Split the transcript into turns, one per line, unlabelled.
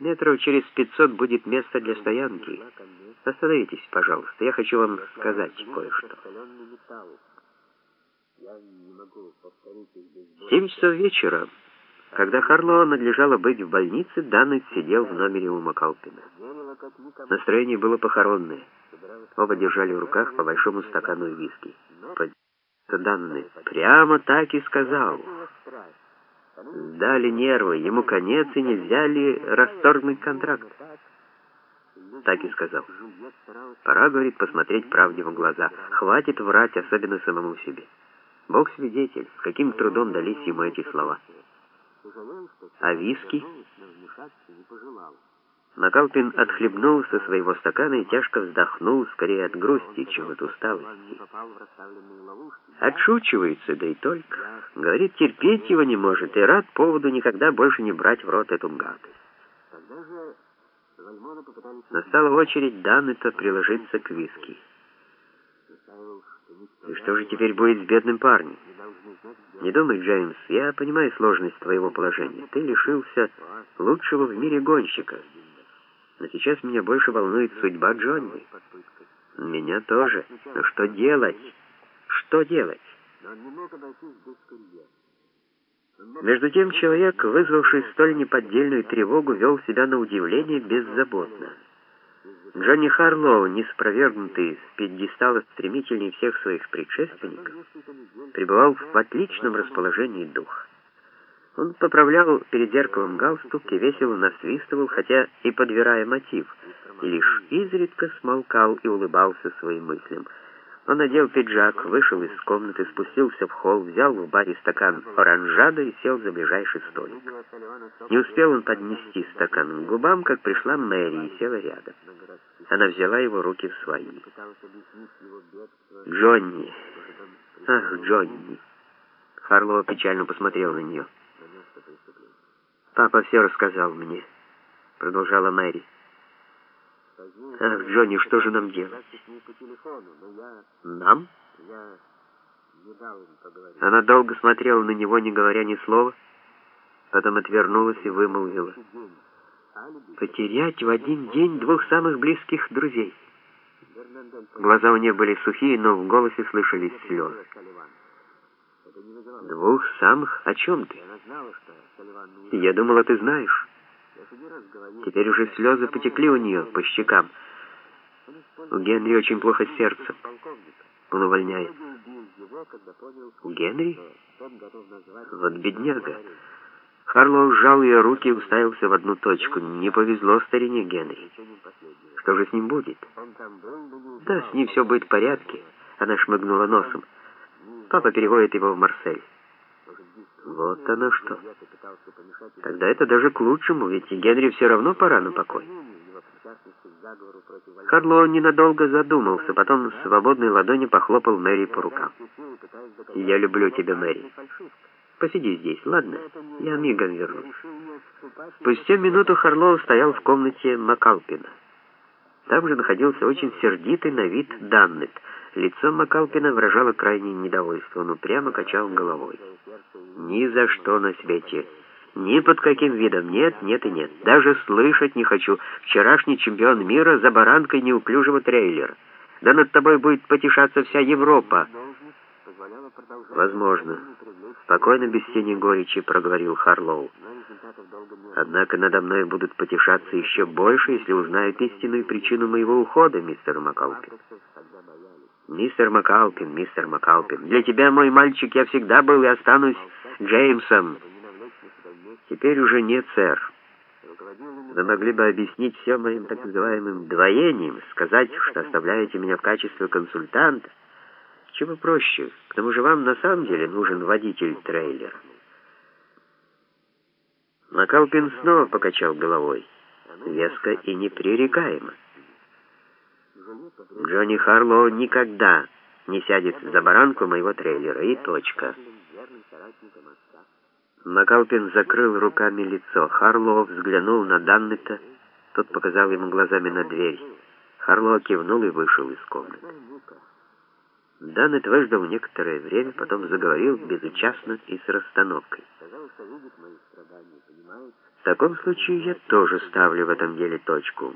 Метров через пятьсот будет место для стоянки. Остановитесь, пожалуйста, я хочу вам сказать кое-что. Семь часов вечера, когда Харлоу надлежало быть в больнице, Даннет сидел в номере у Макалпина. Настроение было похоронное. Оба держали в руках по большому стакану виски. Данный прямо так и сказал. Дали нервы, ему конец, и нельзя ли расторгнуть контракт? Так и сказал. Пора, говорит, посмотреть правде в глаза. Хватит врать, особенно самому себе. Бог свидетель, с каким трудом дались ему эти слова. А виски? Макалпин отхлебнул со своего стакана и тяжко вздохнул, скорее от грусти, чем от усталости. Отшучивается, да и только. Говорит, терпеть его не может, и рад поводу никогда больше не брать в рот эту гадость. Настала очередь Даннета приложиться к виски. И что же теперь будет с бедным парнем? Не думай, Джеймс, я понимаю сложность твоего положения. Ты лишился лучшего в мире гонщика. Но сейчас меня больше волнует судьба Джонни. Меня тоже. Но что делать? Что делать? Между тем человек, вызвавший столь неподдельную тревогу, вел себя на удивление беззаботно. Джонни Харлоу, не спровергнутый с пьедестала стремительнее всех своих предшественников, пребывал в отличном расположении духа. Он поправлял перед зеркалом галстук и весело насвистывал, хотя и подбирая мотив, и лишь изредка смолкал и улыбался своим мыслям. Он надел пиджак, вышел из комнаты, спустился в холл, взял в баре стакан оранжада и сел за ближайший столик. Не успел он поднести стакан к губам, как пришла Мэри и села рядом. Она взяла его руки в свои. «Джонни! Ах, Джонни!» Харлоу печально посмотрел на нее. «Папа все рассказал мне», — продолжала Мэри. «Ах, Джонни, что же нам делать?» «Нам?» Она долго смотрела на него, не говоря ни слова, потом отвернулась и вымолвила. «Потерять в один день двух самых близких друзей». Глаза у нее были сухие, но в голосе слышались слезы. «Двух самых? О чем ты?» «Я думала, ты знаешь». Теперь уже слезы потекли у нее по щекам. У Генри очень плохо с сердцем. Он увольняет. У Генри? Вот бедняга. Харлоу сжал ее руки и уставился в одну точку. Не повезло старине Генри. Что же с ним будет? Да, с ним все будет в порядке. Она шмыгнула носом. Папа переводит его в Марсель. Вот оно что. Тогда это даже к лучшему, ведь Генри все равно пора на покой. Харлоу ненадолго задумался, потом свободной ладони похлопал Мэри по рукам. «Я люблю тебя, Мэри. Посиди здесь, ладно? Я мигом вернусь». Спустя минуту Харлоу стоял в комнате Макалпина. Там же находился очень сердитый на вид Даннет. Лицо Макалпина выражало крайнее недовольство, но прямо качал головой. Ни за что на свете. Ни под каким видом. Нет, нет и нет. Даже слышать не хочу. Вчерашний чемпион мира за баранкой неуклюжего трейлера. Да над тобой будет потешаться вся Европа. Возможно. Спокойно, без тени горечи, проговорил Харлоу. Однако надо мной будут потешаться еще больше, если узнают истинную причину моего ухода, мистер Макалпин. Мистер Макалпин, мистер Макалпин, для тебя, мой мальчик, я всегда был и останусь Джеймсом. Теперь уже нет, сэр. Вы могли бы объяснить все моим так называемым двоением, сказать, что оставляете меня в качестве консультанта. Чего проще? К тому же вам на самом деле нужен водитель трейлера. Макалпин снова покачал головой, веско и непререкаемо. Джонни Харлоу никогда не сядет за баранку моего трейлера, и точка. Макалпин закрыл руками лицо. Харлоу взглянул на Даннета, тот показал ему глазами на дверь. Харлоу кивнул и вышел из комнаты. Даннет выждал некоторое время, потом заговорил безучастно и с расстановкой. В таком случае я тоже ставлю в этом деле точку.